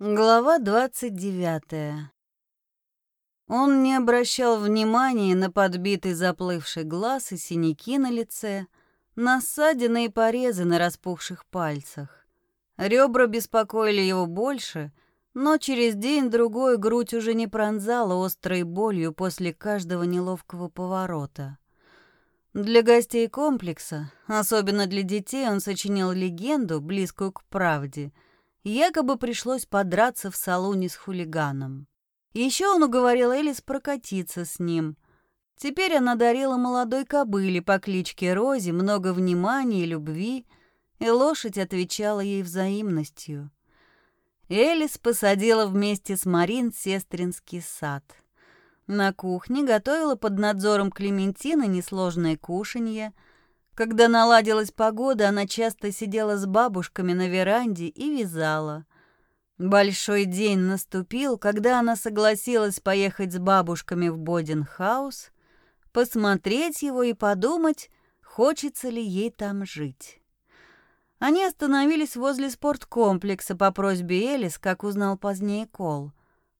Глава 29. Он не обращал внимания на подбитый заплывший глаз и синяки на лице, на ссадины и порезы на распухших пальцах. Ребра беспокоили его больше, но через день-другой грудь уже не пронзала острой болью после каждого неловкого поворота. Для гостей комплекса, особенно для детей, он сочинил легенду, близкую к правде — Якобы пришлось подраться в салоне с хулиганом. Еще он уговорил Элис прокатиться с ним. Теперь она дарила молодой кобыле по кличке Рози много внимания и любви, и лошадь отвечала ей взаимностью. Элис посадила вместе с Марин сестринский сад. На кухне готовила под надзором Клементины несложное кушанье — когда наладилась погода, она часто сидела с бабушками на веранде и вязала. Большой день наступил, когда она согласилась поехать с бабушками в Боденхаус, посмотреть его и подумать, хочется ли ей там жить. Они остановились возле спорткомплекса по просьбе Элис, как узнал позднее Кол.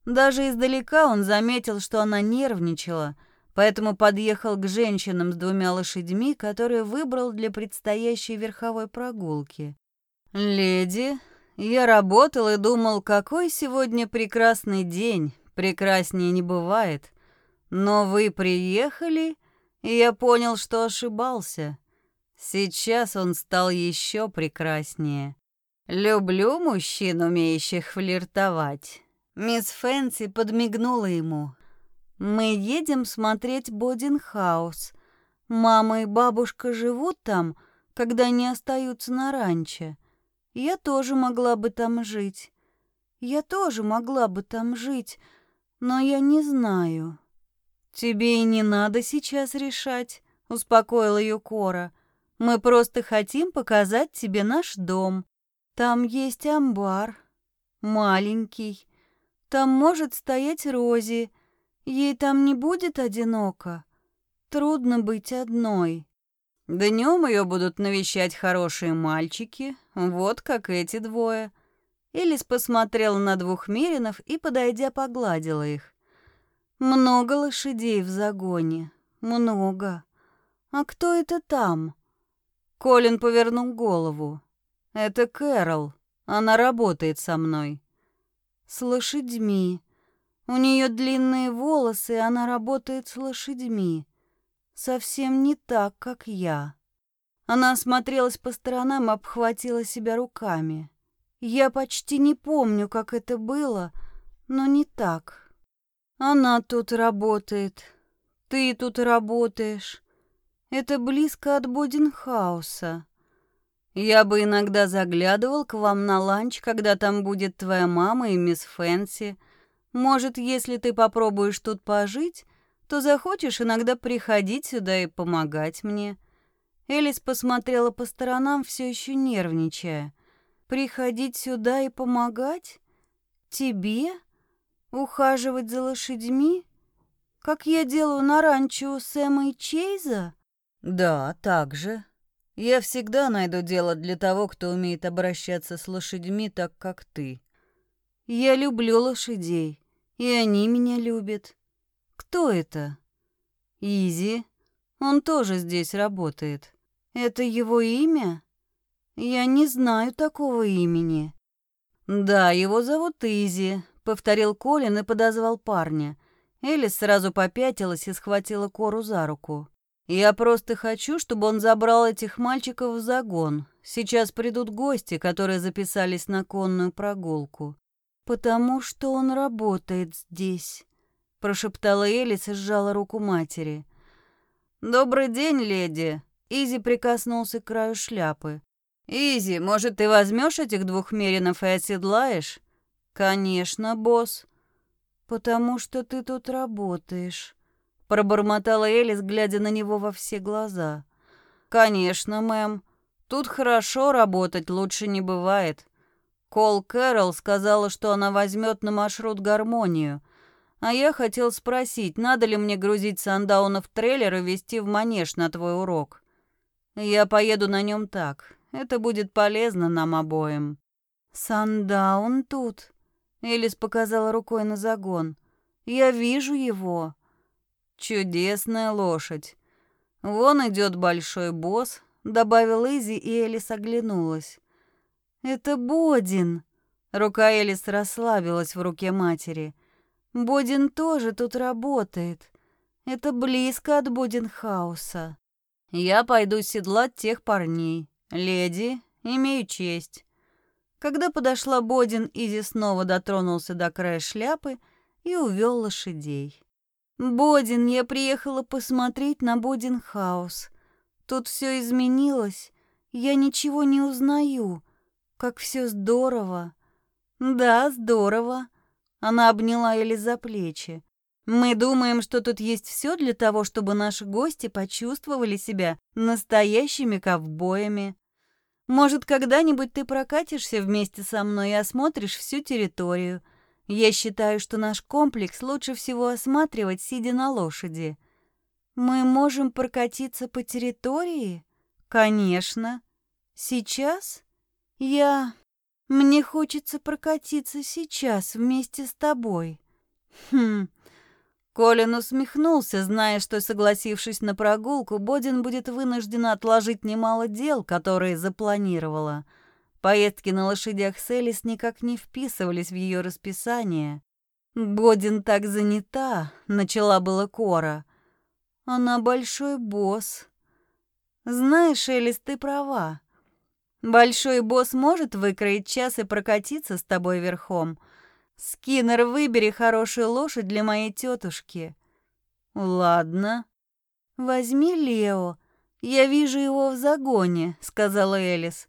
Даже издалека он заметил, что она нервничала — поэтому подъехал к женщинам с двумя лошадьми, которые выбрал для предстоящей верховой прогулки. «Леди, я работал и думал, какой сегодня прекрасный день, прекраснее не бывает. Но вы приехали, и я понял, что ошибался. Сейчас он стал еще прекраснее. Люблю мужчин, умеющих флиртовать». Мисс Фэнси подмигнула ему, мы едем смотреть Бодинхаус. Мама и бабушка живут там, когда они остаются на ранчо. Я тоже могла бы там жить. Я тоже могла бы там жить, но я не знаю. Тебе и не надо сейчас решать, успокоила ее Кора. Мы просто хотим показать тебе наш дом. Там есть амбар, маленький. Там может стоять Рози, Ей там не будет одиноко. Трудно быть одной. Днем ее будут навещать хорошие мальчики, вот как эти двое. Элис посмотрела на двух меринов и, подойдя, погладила их. Много лошадей в загоне. Много. А кто это там? Колин повернул голову. Это Кэрол. Она работает со мной. С лошадьми. У нее длинные волосы, она работает с лошадьми. Совсем не так, как я. Она осмотрелась по сторонам обхватила себя руками. Я почти не помню, как это было, но не так. Она тут работает, ты тут работаешь. Это близко от Боденхауса. Я бы иногда заглядывал к вам на ланч, когда там будет твоя мама и мисс Фэнси, может, если ты попробуешь тут пожить, то захочешь иногда приходить сюда и помогать мне». Элис посмотрела по сторонам, все еще нервничая. «Приходить сюда и помогать? Тебе? Ухаживать за лошадьми? Как я делаю на ранчо у Сэма и Чейза?» «Да, так же. Я всегда найду дело для того, кто умеет обращаться с лошадьми так, как ты. Я люблю лошадей, и они меня любят. Кто это? Изи. Он тоже здесь работает. Это его имя? Я не знаю такого имени. Да, его зовут Изи, повторил Колин и подозвал парня. Элис сразу попятилась и схватила Кору за руку. «Я просто хочу, чтобы он забрал этих мальчиков в загон. Сейчас придут гости, которые записались на конную прогулку. «Потому что он работает здесь», — прошептала Элис и сжала руку матери. «Добрый день, леди!» Изи прикоснулся к краю шляпы. «Изи, может, ты возьмешь этих двух меринов и оседлаешь?» «Конечно, босс». «Потому что ты тут работаешь», — пробормотала Элис, глядя на него во все глаза. «Конечно, мэм. Тут хорошо работать, лучше не бывает. Кол Кэрол сказала, что она возьмет на маршрут гармонию. А я хотел спросить, надо ли мне грузить Сандауна в трейлер и везти в манеж на твой урок. Я поеду на нем так. Это будет полезно нам обоим. Сандаун тут. Элис показала рукой на загон. «Я вижу его». «Чудесная лошадь. Вон идет большой босс», — добавил Изи, и Элис оглянулась. «Это Бодин». Рука Элис расслабилась в руке матери. «Бодин тоже тут работает. Это близко от Бодинхауса». «Я пойду седлать тех парней. Леди, имею честь». Когда подошла Бодин, Изи снова дотронулся до края шляпы и увел лошадей. «Бодин, я приехала посмотреть на Бодинхаус. Тут все изменилось. Я ничего не узнаю. Как все здорово». «Да, здорово». Она обняла Эли за плечи. «Мы думаем, что тут есть все для того, чтобы наши гости почувствовали себя настоящими ковбоями. Может, когда-нибудь ты прокатишься вместе со мной и осмотришь всю территорию. Я считаю, что наш комплекс лучше всего осматривать, сидя на лошади. Мы можем прокатиться по территории? Конечно. Сейчас? Я... Мне хочется прокатиться сейчас вместе с тобой. Хм, Колин усмехнулся, зная, что, согласившись на прогулку, Бодин будет вынужден отложить немало дел, которые запланировала. Поездки на лошадях с Элис никак не вписывались в ее расписание. «Бодин так занята», — начала была Кора. «Она большой босс». «Знаешь, Элис, ты права. Большой босс может выкроить час и прокатиться с тобой верхом, Скиннер, выбери хорошую лошадь для моей тетушки. Ладно. Возьми Лео. Я вижу его в загоне, сказала Элис.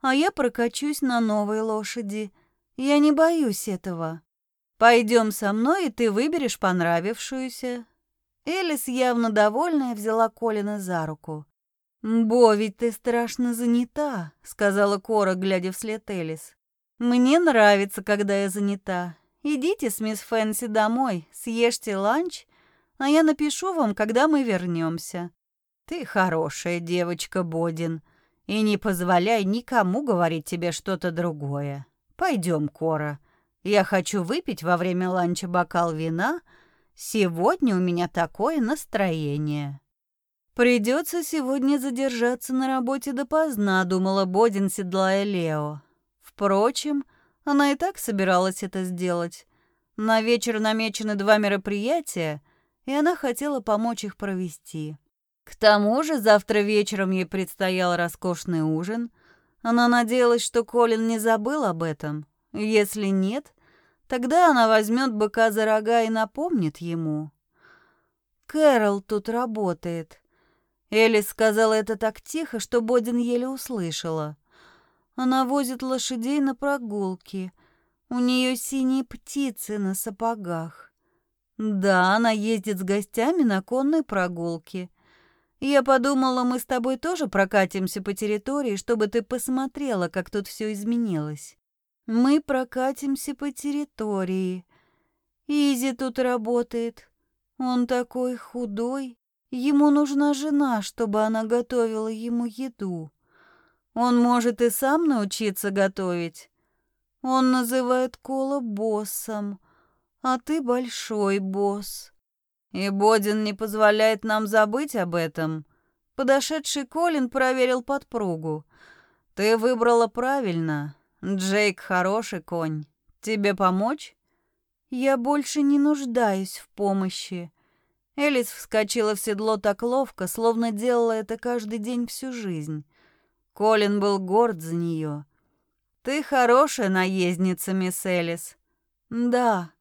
А я прокачусь на новой лошади. Я не боюсь этого. Пойдем со мной, и ты выберешь понравившуюся. Элис, явно довольная, взяла Колина за руку. «Бо, ведь ты страшно занята», — сказала Кора, глядя вслед Элис. Мне нравится, когда я занята. Идите с мисс Фэнси домой, съешьте ланч, а я напишу вам, когда мы вернемся. Ты хорошая девочка, Бодин, и не позволяй никому говорить тебе что-то другое. Пойдем, Кора. Я хочу выпить во время ланча бокал вина. Сегодня у меня такое настроение. Придется сегодня задержаться на работе допоздна, думала Бодин, седлая Лео. Впрочем, она и так собиралась это сделать. На вечер намечены два мероприятия, и она хотела помочь их провести. К тому же завтра вечером ей предстоял роскошный ужин. Она надеялась, что Колин не забыл об этом. Если нет, тогда она возьмет быка за рога и напомнит ему. «Кэрол тут работает». Элис сказала это так тихо, что Бодин еле услышала. Она возит лошадей на прогулки. У нее синие птицы на сапогах. Да, она ездит с гостями на конной прогулке. Я подумала, мы с тобой тоже прокатимся по территории, чтобы ты посмотрела, как тут все изменилось. Мы прокатимся по территории. Изи тут работает. Он такой худой. Ему нужна жена, чтобы она готовила ему еду. Он может и сам научиться готовить. Он называет Кола боссом, а ты большой босс. И Бодин не позволяет нам забыть об этом. Подошедший Колин проверил подпругу. Ты выбрала правильно. Джейк хороший конь. Тебе помочь? Я больше не нуждаюсь в помощи. Элис вскочила в седло так ловко, словно делала это каждый день всю жизнь. Колин был горд за нее. «Ты хорошая наездница, мисс Элис». «Да,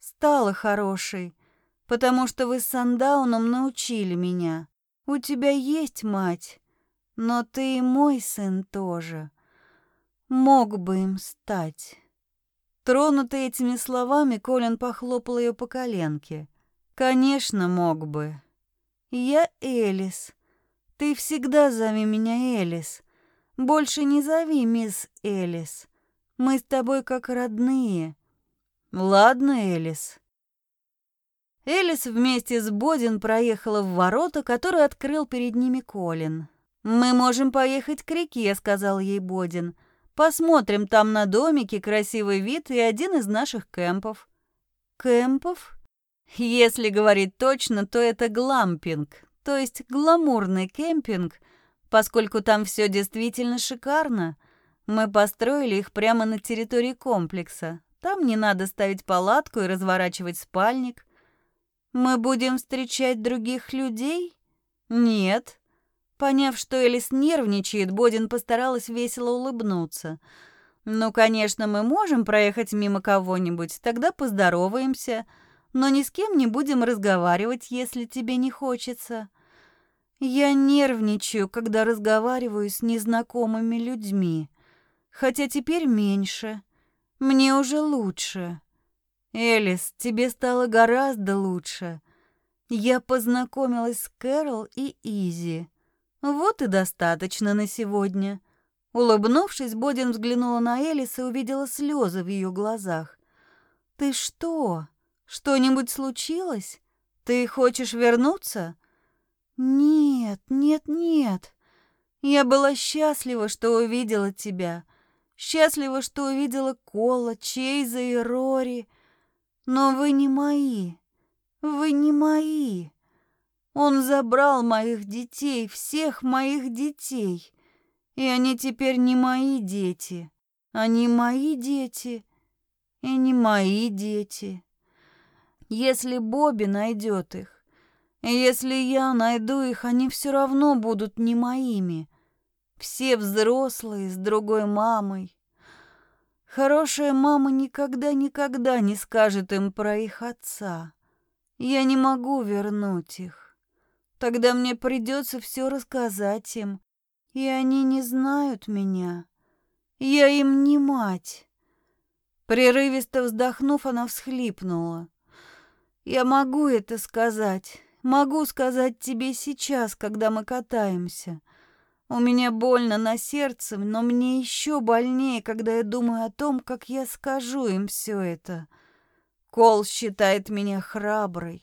стала хорошей, потому что вы с Сандауном научили меня. У тебя есть мать, но ты и мой сын тоже. Мог бы им стать». Тронутый этими словами, Колин похлопал ее по коленке. «Конечно, мог бы. Я Элис. Ты всегда зови меня Элис. Больше не зови мисс Элис. Мы с тобой как родные. Ладно, Элис. Элис вместе с Бодин проехала в ворота, которые открыл перед ними Колин. «Мы можем поехать к реке», — сказал ей Бодин. Посмотрим там на домики, красивый вид и один из наших кемпов». «Кемпов?» Если говорить точно, то это глампинг, то есть гламурный кемпинг, поскольку там все действительно шикарно. Мы построили их прямо на территории комплекса. Там не надо ставить палатку и разворачивать спальник. Мы будем встречать других людей? Нет. Поняв, что Элис нервничает, Бодин постаралась весело улыбнуться. Ну, конечно, мы можем проехать мимо кого-нибудь, тогда поздороваемся, но ни с кем не будем разговаривать, если тебе не хочется. Я нервничаю, когда разговариваю с незнакомыми людьми. Хотя теперь меньше. Мне уже лучше. Элис, тебе стало гораздо лучше. Я познакомилась с Кэрол и Изи. Вот и достаточно на сегодня. Улыбнувшись, Бодин взглянула на Элис и увидела слезы в ее глазах. «Ты что? Что-нибудь случилось? Ты хочешь вернуться?» «Нет, нет, нет. Я была счастлива, что увидела тебя. Счастлива, что увидела Кола, Чейза и Рори. Но вы не мои. Вы не мои. Он забрал моих детей, всех моих детей. И они теперь не мои дети. Они мои дети и не мои дети. Если Бобби найдет их, если я найду их, они все равно будут не моими. Все взрослые, с другой мамой. Хорошая мама никогда-никогда не скажет им про их отца. Я не могу вернуть их. Тогда мне придется все рассказать им, и они не знают меня. Я им не мать. Прерывисто вздохнув, она всхлипнула. Я могу это сказать. Могу сказать тебе сейчас, когда мы катаемся. У меня больно на сердце, но мне еще больнее, когда я думаю о том, как я скажу им все это. Кол считает меня храброй.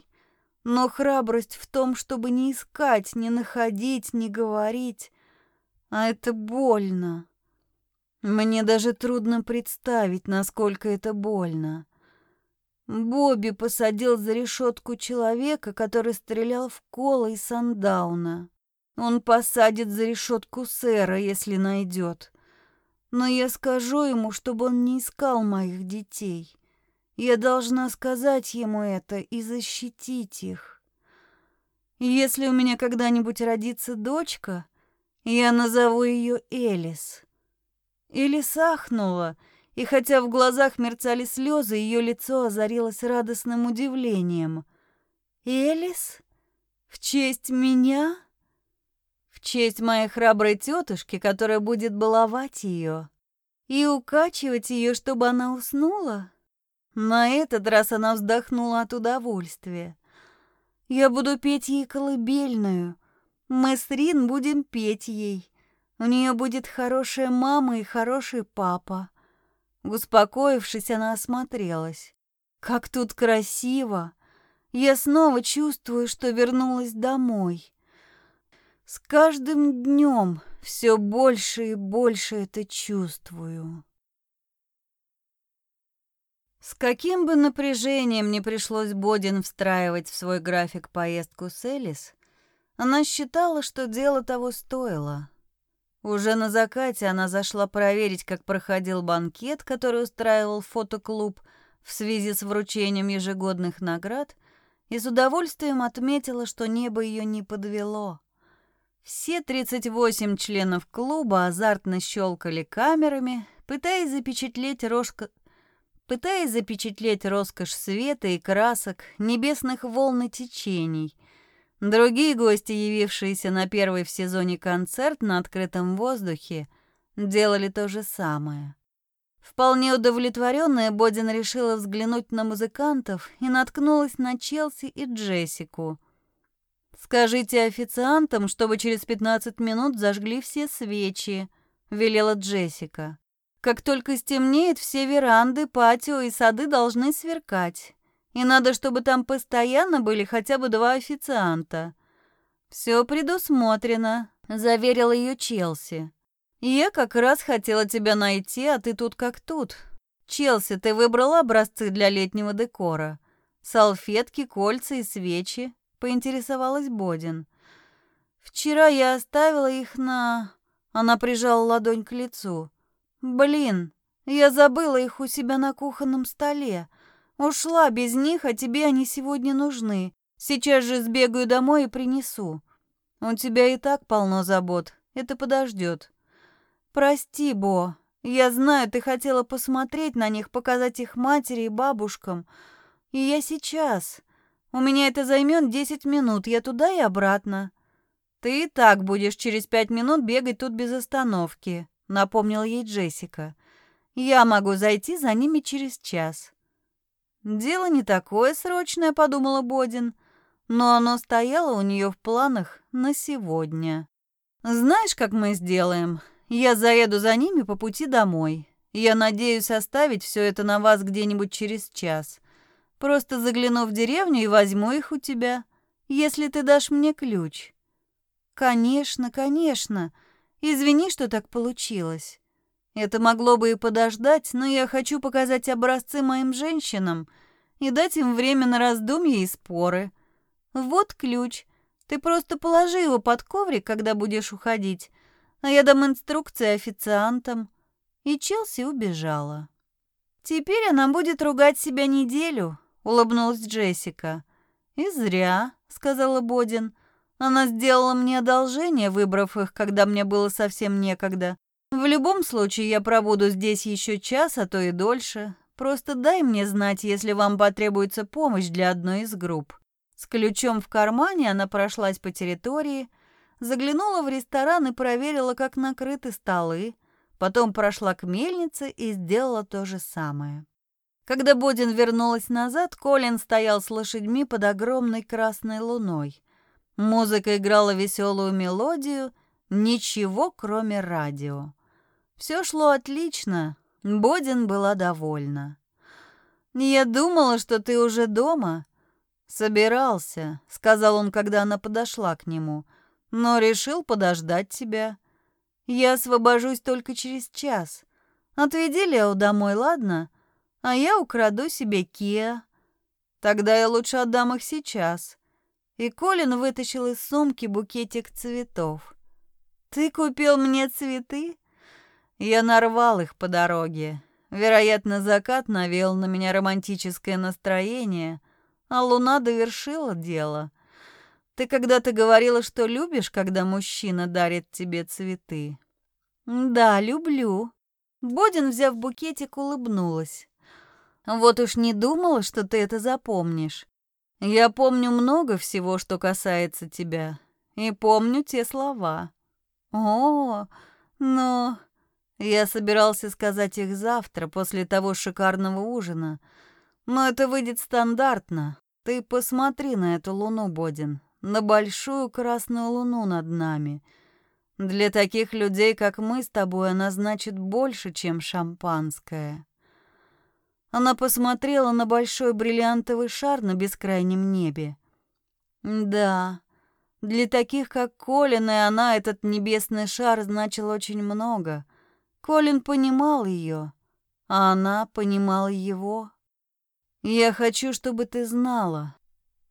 Но храбрость в том, чтобы не искать, не находить, не говорить. А это больно. Мне даже трудно представить, насколько это больно. Бобби посадил за решетку человека, который стрелял в Кола и Сандауна. Он посадит за решетку сэра, если найдет. Но я скажу ему, чтобы он не искал моих детей. Я должна сказать ему это и защитить их. Если у меня когда-нибудь родится дочка, я назову ее Элис. Элис ахнула, и хотя в глазах мерцали слезы, ее лицо озарилось радостным удивлением. «Элис? В честь меня?» в честь моей храброй тетушки, которая будет баловать ее и укачивать ее, чтобы она уснула. На этот раз она вздохнула от удовольствия. Я буду петь ей колыбельную. Мы с Рин будем петь ей. У нее будет хорошая мама и хороший папа. Успокоившись, она осмотрелась. Как тут красиво! Я снова чувствую, что вернулась домой. С каждым днем все больше и больше это чувствую. С каким бы напряжением не пришлось Бодин встраивать в свой график поездку с Элис, она считала, что дело того стоило. Уже на закате она зашла проверить, как проходил банкет, который устраивал фотоклуб в связи с вручением ежегодных наград, и с удовольствием отметила, что небо ее не подвело. Все 38 членов клуба азартно щелкали камерами, пытаясь запечатлеть рожка... пытаясь запечатлеть роскошь света и красок, небесных волн и течений. Другие гости, явившиеся на первый в сезоне концерт на открытом воздухе, делали то же самое. Вполне удовлетворенная, Бодин решила взглянуть на музыкантов и наткнулась на Челси и Джессику — «Скажите официантам, чтобы через 15 минут зажгли все свечи», — велела Джессика. «Как только стемнеет, все веранды, патио и сады должны сверкать. И надо, чтобы там постоянно были хотя бы два официанта». «Все предусмотрено», — заверила ее Челси. Я как раз хотела тебя найти, а ты тут как тут. Челси, ты выбрала образцы для летнего декора? Салфетки, кольца и свечи?» — поинтересовалась Бодин. «Вчера я оставила их на...» Она прижала ладонь к лицу. «Блин, я забыла их у себя на кухонном столе. Ушла без них, а тебе они сегодня нужны. Сейчас же сбегаю домой и принесу. У тебя и так полно забот. Это подождет. Прости, Бо. Я знаю, ты хотела посмотреть на них, показать их матери и бабушкам. И я сейчас. У меня это займет десять минут. Я туда и обратно. Ты и так будешь через пять минут бегать тут без остановки, напомнил ей Джессика. Я могу зайти за ними через час. Дело не такое срочное, подумала Бодин, но оно стояло у нее в планах на сегодня. Знаешь, как мы сделаем? Я заеду за ними по пути домой. Я надеюсь оставить все это на вас где-нибудь через час. Просто загляну в деревню и возьму их у тебя, если ты дашь мне ключ. Конечно, конечно. Извини, что так получилось. Это могло бы и подождать, но я хочу показать образцы моим женщинам и дать им время на раздумья и споры. Вот ключ. Ты просто положи его под коврик, когда будешь уходить, а я дам инструкции официантам». И Челси убежала. «Теперь она будет ругать себя неделю», — улыбнулась Джессика. «И зря», — сказала Бодин. «Она сделала мне одолжение, выбрав их, когда мне было совсем некогда. В любом случае, я пробуду здесь еще час, а то и дольше. Просто дай мне знать, если вам потребуется помощь для одной из групп». С ключом в кармане она прошлась по территории, заглянула в ресторан и проверила, как накрыты столы, потом прошла к мельнице и сделала то же самое. Когда Бодин вернулась назад, Колин стоял с лошадьми под огромной красной луной. Музыка играла веселую мелодию, ничего кроме радио. Все шло отлично. Бодин была довольна. «Я думала, что ты уже дома». «Собирался», — сказал он, когда она подошла к нему, «но решил подождать тебя. Я освобожусь только через час. Отведи Лео домой, ладно? А я украду себе Киа. Тогда я лучше отдам их сейчас». И Колин вытащил из сумки букетик цветов. «Ты купил мне цветы?» Я нарвал их по дороге. Вероятно, закат навел на меня романтическое настроение, а луна довершила дело. Ты когда-то говорила, что любишь, когда мужчина дарит тебе цветы. Да, люблю. Бодин, взяв букетик, улыбнулась. Вот уж не думала, что ты это запомнишь. Я помню много всего, что касается тебя, и помню те слова. О, но я собирался сказать их завтра, после того шикарного ужина. Но это выйдет стандартно. Ты посмотри на эту луну, Бодин, на большую красную луну над нами. Для таких людей, как мы с тобой, она значит больше, чем шампанское. Она посмотрела на большой бриллиантовый шар на бескрайнем небе. Да, для таких, как Колин и она, этот небесный шар значил очень много. Колин понимал ее, а она понимала его. «Я хочу, чтобы ты знала.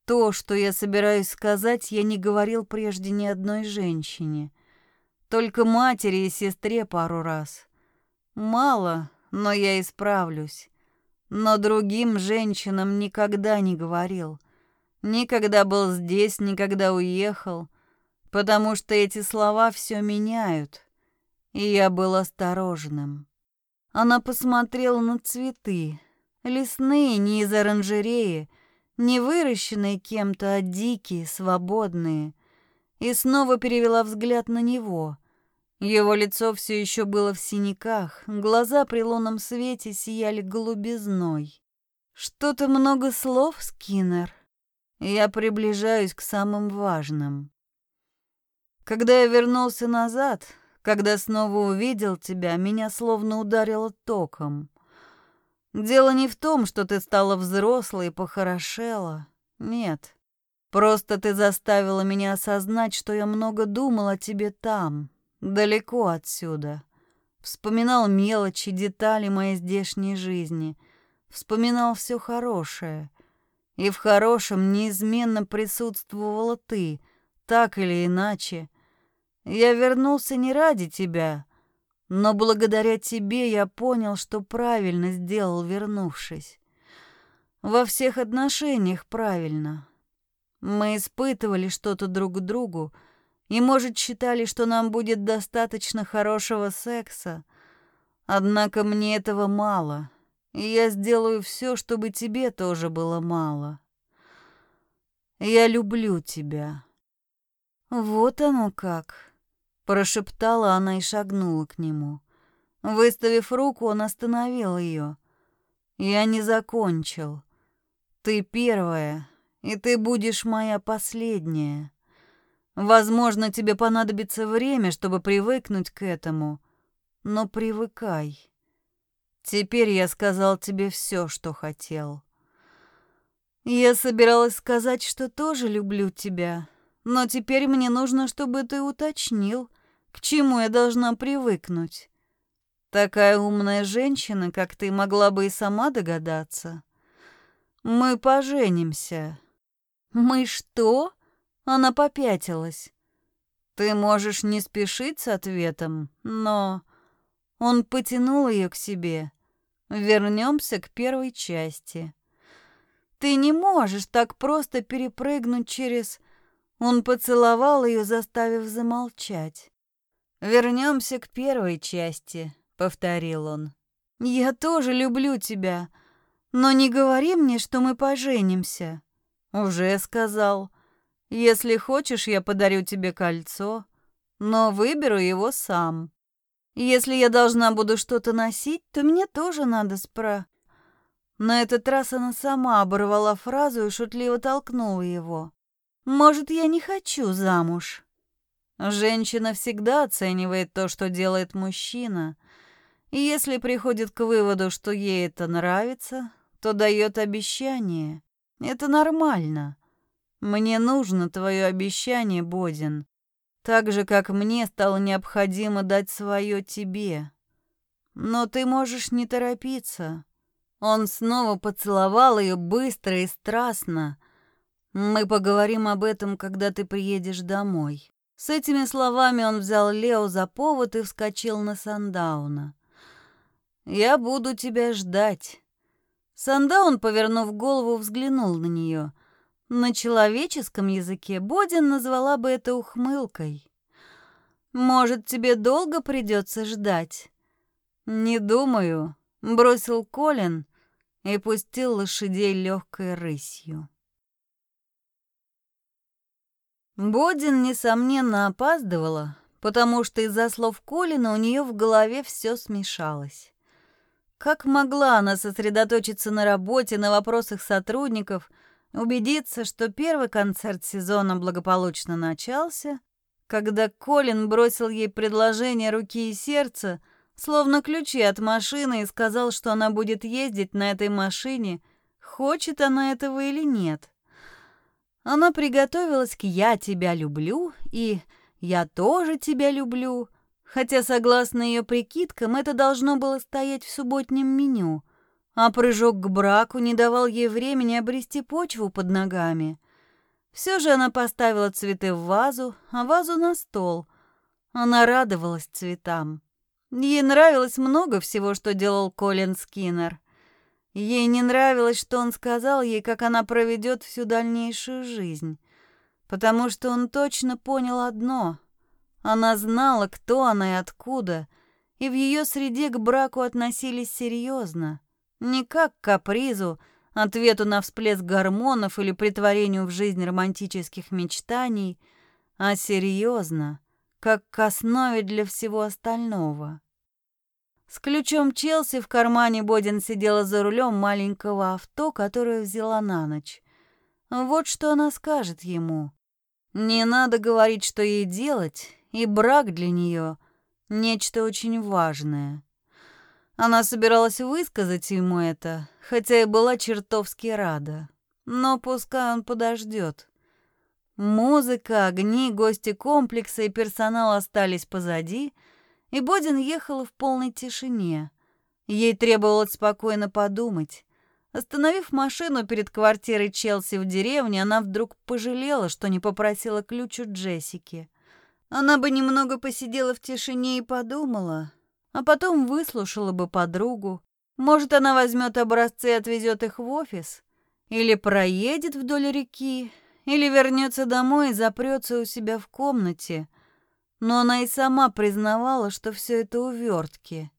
То, что я собираюсь сказать, я не говорил прежде ни одной женщине. Только матери и сестре пару раз. Мало, но я исправлюсь. Но другим женщинам никогда не говорил. Никогда был здесь, никогда уехал, потому что эти слова все меняют и я был осторожным. Она посмотрела на цветы, лесные, не из оранжереи, не выращенные кем-то, а дикие, свободные, и снова перевела взгляд на него. Его лицо все еще было в синяках, глаза при лунном свете сияли голубизной. «Что-то много слов, Скиннер. Я приближаюсь к самым важным». Когда я вернулся назад, когда снова увидел тебя, меня словно ударило током. Дело не в том, что ты стала взрослой и похорошела. Нет. Просто ты заставила меня осознать, что я много думал о тебе там, далеко отсюда. Вспоминал мелочи, детали моей здешней жизни. Вспоминал все хорошее. И в хорошем неизменно присутствовала ты, так или иначе. Я вернулся не ради тебя, но благодаря тебе я понял, что правильно сделал, вернувшись. Во всех отношениях правильно. Мы испытывали что-то друг к другу, и, может, считали, что нам будет достаточно хорошего секса. Однако мне этого мало, и я сделаю все, чтобы тебе тоже было мало. Я люблю тебя. Вот оно как, прошептала она и шагнула к нему. Выставив руку, он остановил ее. Я не закончил. Ты первая, и ты будешь моя последняя. Возможно, тебе понадобится время, чтобы привыкнуть к этому, но привыкай. Теперь я сказал тебе все, что хотел. Я собиралась сказать, что тоже люблю тебя, но теперь мне нужно, чтобы ты уточнил, к чему я должна привыкнуть. Такая умная женщина, как ты, могла бы и сама догадаться. Мы поженимся. Мы что? Она попятилась. Ты можешь не спешить с ответом, но... Он потянул ее к себе. Вернемся к первой части. Ты не можешь так просто перепрыгнуть через... Он поцеловал ее, заставив замолчать. Вернемся к первой части, повторил он. Я тоже люблю тебя, но не говори мне, что мы поженимся. Уже сказал. Если хочешь, я подарю тебе кольцо, но выберу его сам. Если я должна буду что-то носить, то мне тоже надо спра...» На этот раз она сама оборвала фразу и шутливо толкнула его. «Может, я не хочу замуж?» Женщина всегда оценивает то, что делает мужчина, и если приходит к выводу, что ей это нравится, то дает обещание. Это нормально. Мне нужно твое обещание, Бодин. Так же, как мне стало необходимо дать свое тебе. Но ты можешь не торопиться. Он снова поцеловал ее быстро и страстно. Мы поговорим об этом, когда ты приедешь домой. С этими словами он взял Лео за повод и вскочил на Сандауна. «Я буду тебя ждать». Сандаун, повернув голову, взглянул на нее. На человеческом языке Бодин назвала бы это ухмылкой. «Может, тебе долго придется ждать?» «Не думаю», — бросил Колин и пустил лошадей легкой рысью. Бодин, несомненно, опаздывала, потому что из-за слов Колина у нее в голове все смешалось. Как могла она сосредоточиться на работе, на вопросах сотрудников — убедиться, что первый концерт сезона благополучно начался, когда Колин бросил ей предложение руки и сердца, словно ключи от машины, и сказал, что она будет ездить на этой машине, хочет она этого или нет. Она приготовилась к «Я тебя люблю» и «Я тоже тебя люблю», хотя, согласно ее прикидкам, это должно было стоять в субботнем меню — а прыжок к браку не давал ей времени обрести почву под ногами. Все же она поставила цветы в вазу, а вазу на стол. Она радовалась цветам. Ей нравилось много всего, что делал Колин Скиннер. Ей не нравилось, что он сказал ей, как она проведет всю дальнейшую жизнь. Потому что он точно понял одно. Она знала, кто она и откуда, и в ее среде к браку относились серьезно. Не как к капризу, ответу на всплеск гормонов или притворению в жизнь романтических мечтаний, а серьезно, как к основе для всего остального. С ключом Челси в кармане Бодин сидела за рулем маленького авто, которое взяла на ночь. Вот что она скажет ему. Не надо говорить, что ей делать, и брак для нее — нечто очень важное. Она собиралась высказать ему это, хотя и была чертовски рада. Но пускай он подождет. Музыка, огни, гости комплекса и персонал остались позади, и Бодин ехала в полной тишине. Ей требовалось спокойно подумать. Остановив машину перед квартирой Челси в деревне, она вдруг пожалела, что не попросила ключ у Джессики. Она бы немного посидела в тишине и подумала, а потом выслушала бы подругу. Может, она возьмет образцы и отвезет их в офис? Или проедет вдоль реки? Или вернется домой и запрется у себя в комнате? Но она и сама признавала, что все это увертки.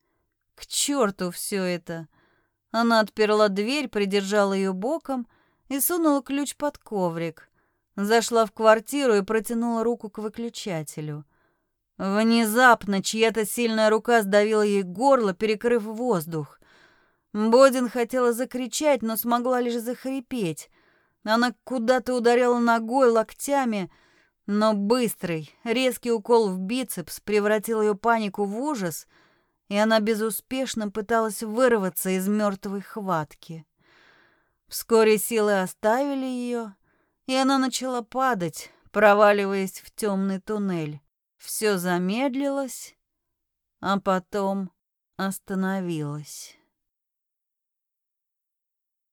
К черту все это! Она отперла дверь, придержала ее боком и сунула ключ под коврик. Зашла в квартиру и протянула руку к выключателю. Внезапно чья-то сильная рука сдавила ей горло, перекрыв воздух. Бодин хотела закричать, но смогла лишь захрипеть. Она куда-то ударила ногой, локтями, но быстрый, резкий укол в бицепс превратил ее панику в ужас, и она безуспешно пыталась вырваться из мертвой хватки. Вскоре силы оставили ее, и она начала падать, проваливаясь в темный туннель. Все замедлилось, а потом остановилось.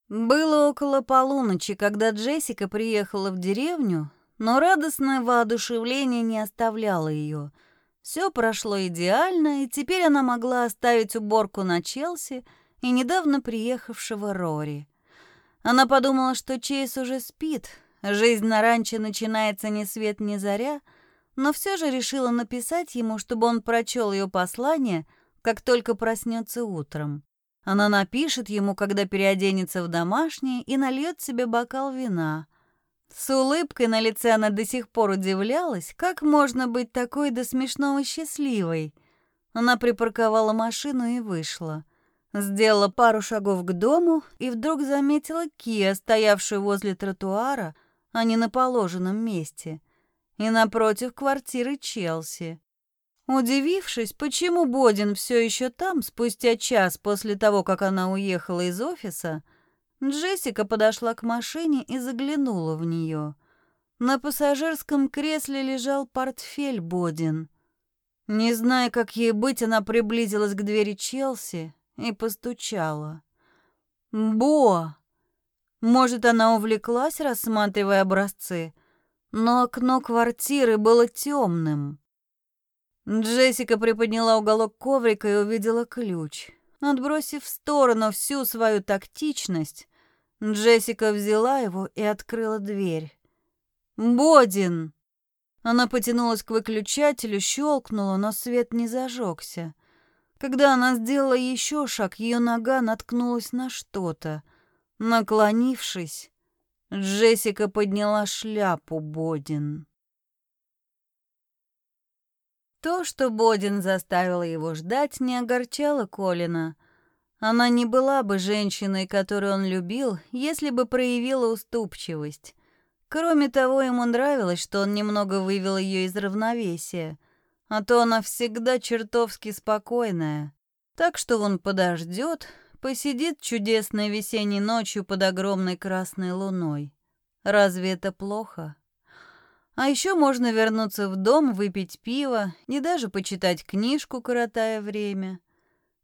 Было около полуночи, когда Джессика приехала в деревню, но радостное воодушевление не оставляло ее. Все прошло идеально, и теперь она могла оставить уборку на Челси и недавно приехавшего Рори. Она подумала, что Чейз уже спит, Жизнь на ранчо начинается ни свет ни заря, но все же решила написать ему, чтобы он прочел ее послание, как только проснется утром. Она напишет ему, когда переоденется в домашнее, и нальет себе бокал вина. С улыбкой на лице она до сих пор удивлялась, как можно быть такой до смешного счастливой. Она припарковала машину и вышла. Сделала пару шагов к дому и вдруг заметила Кия, стоявшую возле тротуара, а не на положенном месте, и напротив квартиры Челси. Удивившись, почему Бодин все еще там, спустя час после того, как она уехала из офиса, Джессика подошла к машине и заглянула в нее. На пассажирском кресле лежал портфель Бодин. Не зная, как ей быть, она приблизилась к двери Челси и постучала. «Бо!» Может, она увлеклась, рассматривая образцы, но окно квартиры было темным. Джессика приподняла уголок коврика и увидела ключ. Отбросив в сторону всю свою тактичность, Джессика взяла его и открыла дверь. «Бодин!» Она потянулась к выключателю, щелкнула, но свет не зажегся. Когда она сделала еще шаг, ее нога наткнулась на что-то — Наклонившись, Джессика подняла шляпу Бодин. То, что Бодин заставила его ждать, не огорчало Колина. Она не была бы женщиной, которую он любил, если бы проявила уступчивость. Кроме того, ему нравилось, что он немного вывел ее из равновесия, а то она всегда чертовски спокойная. Так что он подождет, Посидит чудесной весенней ночью под огромной красной луной. Разве это плохо? А еще можно вернуться в дом, выпить пиво и даже почитать книжку, коротая время.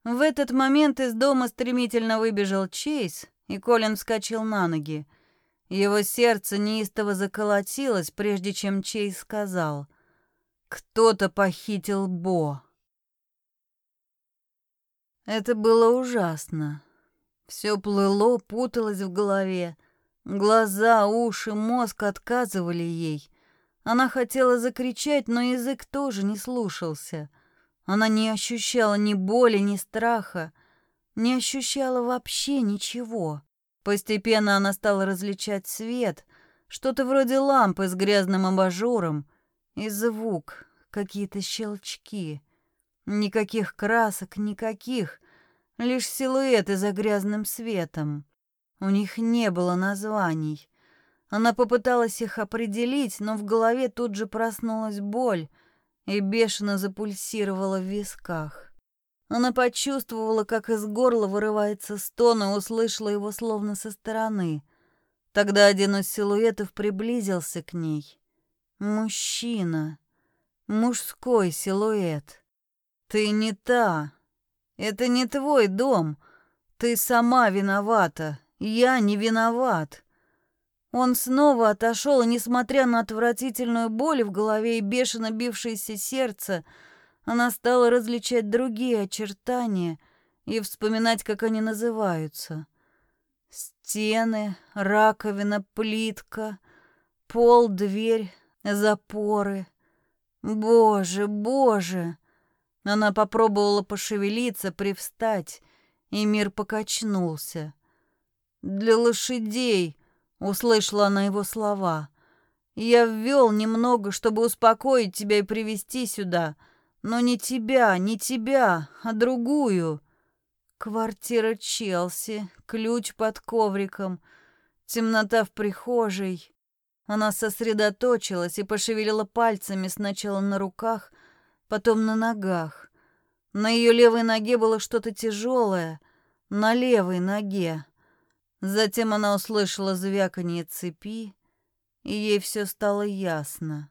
В этот момент из дома стремительно выбежал Чейз, и Колин вскочил на ноги. Его сердце неистово заколотилось, прежде чем Чейз сказал «Кто-то похитил Бо». Это было ужасно. Все плыло, путалось в голове. Глаза, уши, мозг отказывали ей. Она хотела закричать, но язык тоже не слушался. Она не ощущала ни боли, ни страха, не ощущала вообще ничего. Постепенно она стала различать свет, что-то вроде лампы с грязным абажуром, и звук, какие-то щелчки — Никаких красок, никаких. Лишь силуэты за грязным светом. У них не было названий. Она попыталась их определить, но в голове тут же проснулась боль и бешено запульсировала в висках. Она почувствовала, как из горла вырывается стон и услышала его словно со стороны. Тогда один из силуэтов приблизился к ней. Мужчина. Мужской силуэт. Ты не та. Это не твой дом. Ты сама виновата. Я не виноват. Он снова отошел, и, несмотря на отвратительную боль в голове и бешено бившееся сердце, она стала различать другие очертания и вспоминать, как они называются. Стены, раковина, плитка, пол, дверь, запоры. Боже, боже! Она попробовала пошевелиться, привстать, и мир покачнулся. «Для лошадей!» — услышала она его слова. «Я ввел немного, чтобы успокоить тебя и привести сюда, но не тебя, не тебя, а другую. Квартира Челси, ключ под ковриком, темнота в прихожей». Она сосредоточилась и пошевелила пальцами сначала на руках, потом на ногах. На ее левой ноге было что-то тяжелое, на левой ноге. Затем она услышала звяканье цепи, и ей все стало ясно.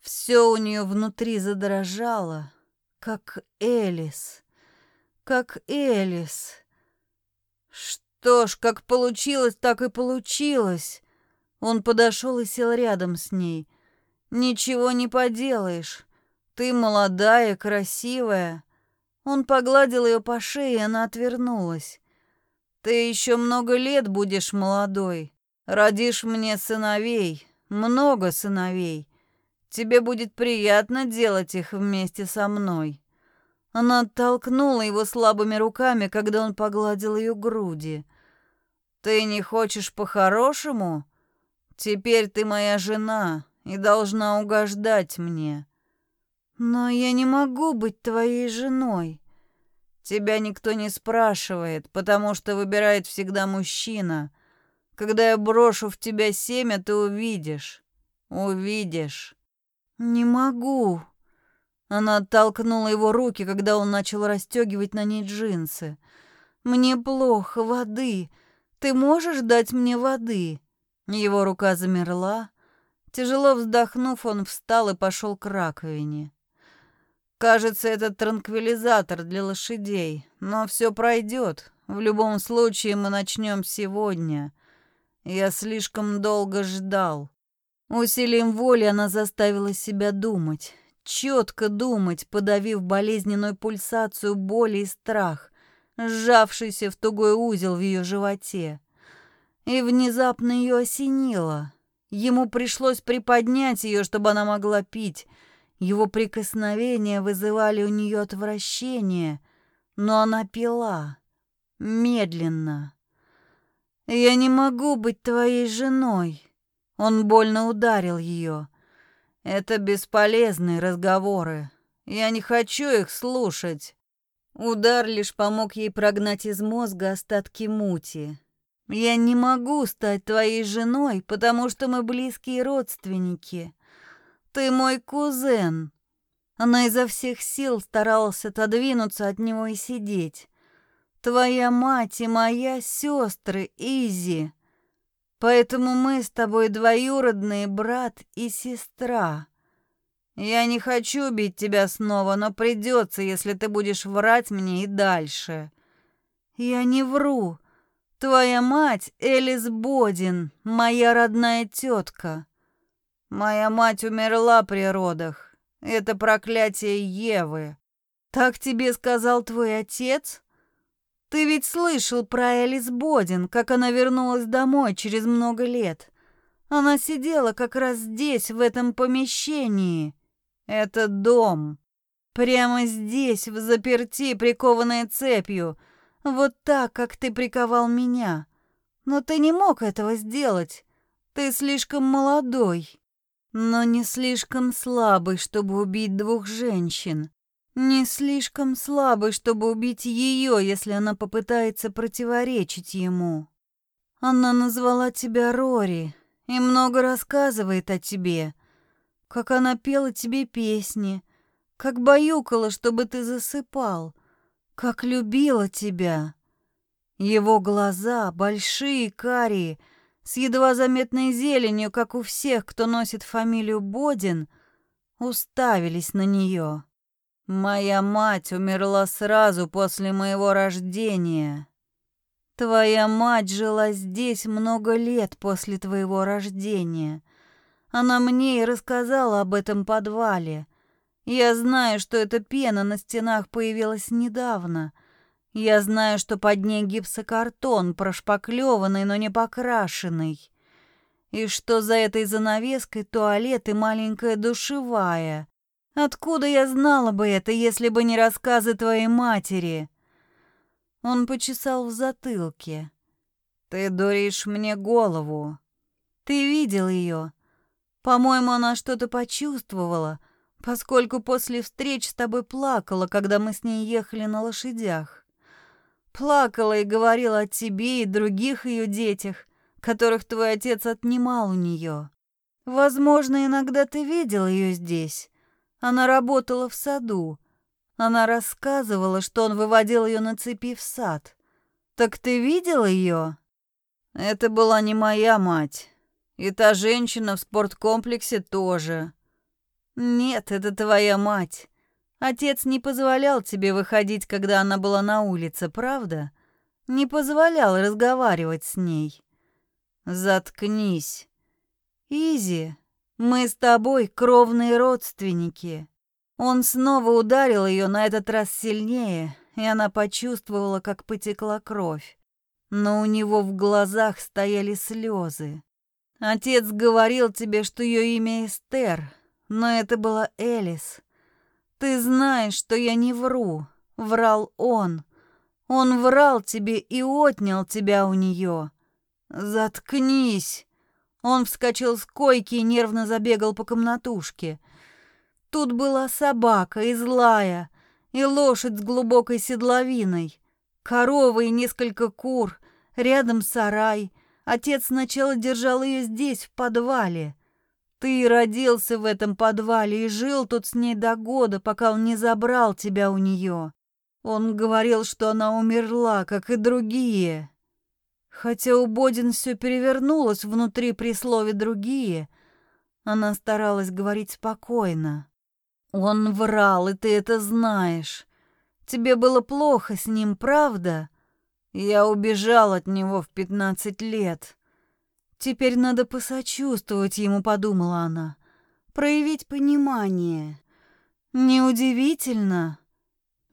Все у нее внутри задрожало, как Элис, как Элис. Что ж, как получилось, так и получилось. Он подошел и сел рядом с ней. Ничего не поделаешь. Ты молодая, красивая. Он погладил ее по шее, и она отвернулась. Ты еще много лет будешь молодой. Родишь мне сыновей, много сыновей. Тебе будет приятно делать их вместе со мной. Она оттолкнула его слабыми руками, когда он погладил ее груди. Ты не хочешь по-хорошему? Теперь ты моя жена и должна угождать мне. Но я не могу быть твоей женой. Тебя никто не спрашивает, потому что выбирает всегда мужчина. Когда я брошу в тебя семя, ты увидишь. Увидишь. Не могу. Она оттолкнула его руки, когда он начал расстегивать на ней джинсы. Мне плохо, воды. Ты можешь дать мне воды? Его рука замерла. Тяжело вздохнув, он встал и пошел к раковине. Кажется, это транквилизатор для лошадей, но все пройдет. В любом случае мы начнем сегодня. Я слишком долго ждал. Усилием воли она заставила себя думать, четко думать, подавив болезненную пульсацию боли и страх, сжавшийся в тугой узел в ее животе. И внезапно ее осенило. Ему пришлось приподнять ее, чтобы она могла пить, его прикосновения вызывали у нее отвращение, но она пила. Медленно. «Я не могу быть твоей женой». Он больно ударил ее. «Это бесполезные разговоры. Я не хочу их слушать». Удар лишь помог ей прогнать из мозга остатки мути. «Я не могу стать твоей женой, потому что мы близкие родственники. Ты мой кузен. Она изо всех сил старалась отодвинуться от него и сидеть. Твоя мать и моя сестры, Изи. Поэтому мы с тобой двоюродные брат и сестра. Я не хочу бить тебя снова, но придется, если ты будешь врать мне и дальше. Я не вру. Твоя мать Элис Бодин, моя родная тетка. Моя мать умерла при родах. Это проклятие Евы. Так тебе сказал твой отец? Ты ведь слышал про Элис Бодин, как она вернулась домой через много лет. Она сидела как раз здесь, в этом помещении. Это дом. Прямо здесь, в заперти, прикованная цепью. Вот так, как ты приковал меня. Но ты не мог этого сделать. Ты слишком молодой но не слишком слабый, чтобы убить двух женщин. Не слишком слабый, чтобы убить ее, если она попытается противоречить ему. Она назвала тебя Рори и много рассказывает о тебе, как она пела тебе песни, как баюкала, чтобы ты засыпал, как любила тебя. Его глаза, большие, карие, с едва заметной зеленью, как у всех, кто носит фамилию Бодин, уставились на нее. Моя мать умерла сразу после моего рождения. Твоя мать жила здесь много лет после твоего рождения. Она мне и рассказала об этом подвале. Я знаю, что эта пена на стенах появилась недавно. Я знаю, что под ней гипсокартон, прошпаклеванный, но не покрашенный. И что за этой занавеской туалет и маленькая душевая. Откуда я знала бы это, если бы не рассказы твоей матери?» Он почесал в затылке. «Ты дуришь мне голову. Ты видел ее. По-моему, она что-то почувствовала, поскольку после встреч с тобой плакала, когда мы с ней ехали на лошадях. Плакала и говорила о тебе и других ее детях, которых твой отец отнимал у нее. Возможно, иногда ты видел ее здесь. Она работала в саду. Она рассказывала, что он выводил ее на цепи в сад. Так ты видел ее? Это была не моя мать. И та женщина в спорткомплексе тоже. Нет, это твоя мать. Отец не позволял тебе выходить, когда она была на улице, правда? Не позволял разговаривать с ней. Заткнись. Изи, мы с тобой кровные родственники. Он снова ударил ее на этот раз сильнее, и она почувствовала, как потекла кровь. Но у него в глазах стояли слезы. Отец говорил тебе, что ее имя Эстер, но это была Элис. Ты знаешь, что я не вру. Врал он. Он врал тебе и отнял тебя у нее. «Заткнись!» Он вскочил с койки и нервно забегал по комнатушке. Тут была собака и злая, и лошадь с глубокой седловиной, корова и несколько кур, рядом сарай. Отец сначала держал ее здесь, в подвале. Ты родился в этом подвале и жил тут с ней до года, пока он не забрал тебя у нее. Он говорил, что она умерла, как и другие. Хотя у Бодин все перевернулось внутри при слове «другие», она старалась говорить спокойно. «Он врал, и ты это знаешь. Тебе было плохо с ним, правда? Я убежал от него в пятнадцать лет. Теперь надо посочувствовать ему», — подумала она. «Проявить понимание. Неудивительно.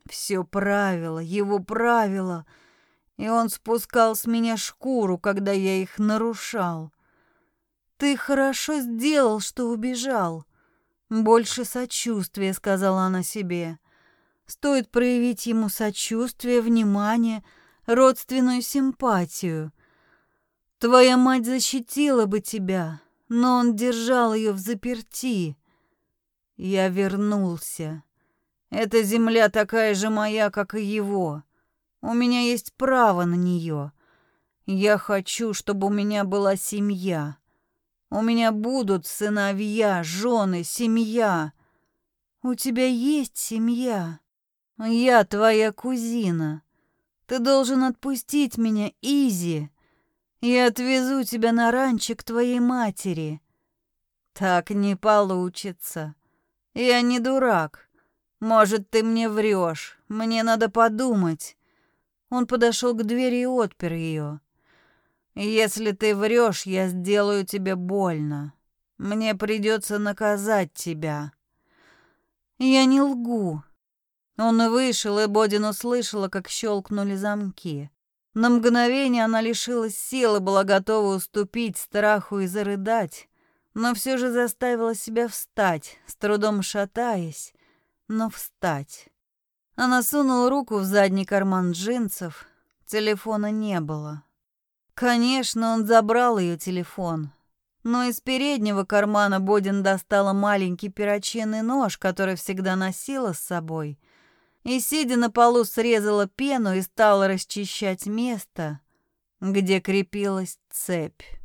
Все правило, его правило — и он спускал с меня шкуру, когда я их нарушал. Ты хорошо сделал, что убежал. Больше сочувствия, сказала она себе. Стоит проявить ему сочувствие, внимание, родственную симпатию. Твоя мать защитила бы тебя, но он держал ее в заперти. Я вернулся. Эта земля такая же моя, как и его. У меня есть право на нее. Я хочу, чтобы у меня была семья. У меня будут сыновья, жены, семья. У тебя есть семья. Я твоя кузина. Ты должен отпустить меня, Изи. Я отвезу тебя на ранчо к твоей матери. Так не получится. Я не дурак. Может, ты мне врешь. Мне надо подумать. Он подошел к двери и отпер ее. «Если ты врешь, я сделаю тебе больно. Мне придется наказать тебя». «Я не лгу». Он вышел, и Бодин услышала, как щелкнули замки. На мгновение она лишилась силы, была готова уступить страху и зарыдать, но все же заставила себя встать, с трудом шатаясь, но встать. Она сунула руку в задний карман джинсов. Телефона не было. Конечно, он забрал ее телефон. Но из переднего кармана Бодин достала маленький перочинный нож, который всегда носила с собой, и, сидя на полу, срезала пену и стала расчищать место, где крепилась цепь.